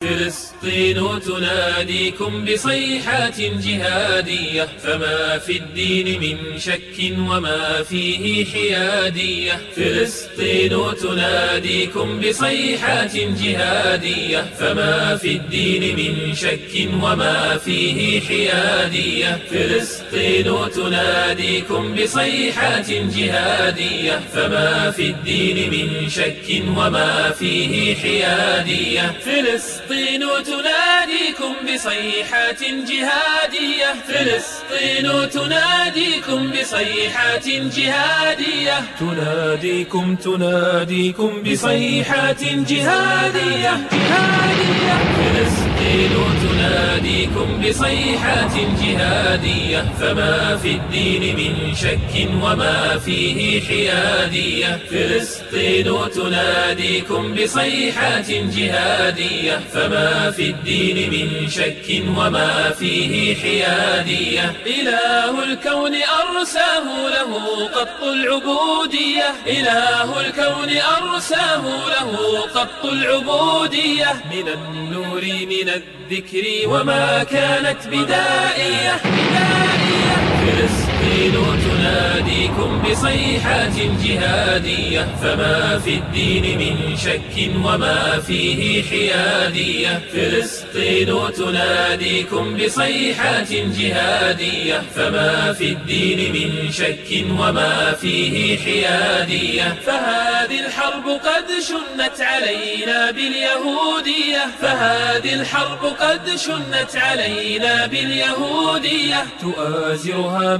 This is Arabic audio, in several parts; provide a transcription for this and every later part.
فلسطين تناديكم بصيحات جهادية فما في الدين من شك وما فيه حيادية. فلسطين تناديكم بصيحات جهادية فما في الدين من شك وما فيه حيادية. فلسطين تناديكم بصيحات جهادية فما في الدين من شك وما فيه حيادية. فلسطين فلسطين تناديكم بصيحات جهادية. فلسطين تناديكم بصيحات جهادية. تناديكم تناديكم بصيحات جهادية. جهادية. فلسطين تناديكم بصيحات جهادية فما في الدين من شك وما فيه حيادية فلسطين تناديكم بصيحات جهادية فما في الدين من شك وما فيه حيادية إله الكون أرساه له قط العبودية إله الكون أرساه له قط العبودية من النور من الذكر وما كانت بدائية. فلسطين تناديكم بصيحات جهادية فما في الدين من شك وما فيه حيادية فلسطين تناديكم بصيحات جهادية فما في الدين من شك وما فيه حيادية فهذه الحرب قد شنت علينا باليهودية فهذه الحرب قد شنت علينا باليهودية تؤازرها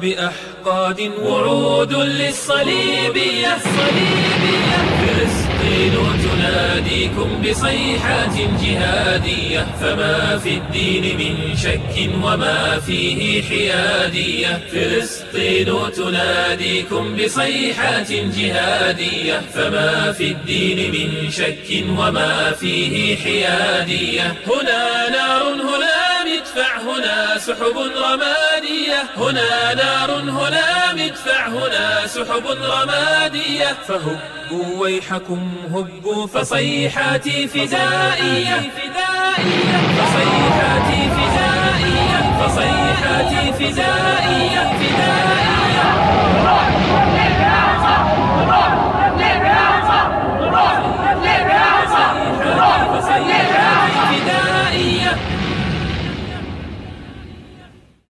بأحقاد وعود للصليبية الصليبية فلسطين تناديكم بصيحات جهادية فما في الدين من شك وما فيه حيادية. فلسطين تناديكم بصيحات جهادية فما في الدين من شك وما فيه حيادية. هنا نار هنا مدفع هنا سحب رمادية هنا نار هنا مدفع هنا سحب رمادية. فهبوا ويحكم هبوا فصيحاتي فدائية. فصيحاتي فدائية فصيحاتي فدائية.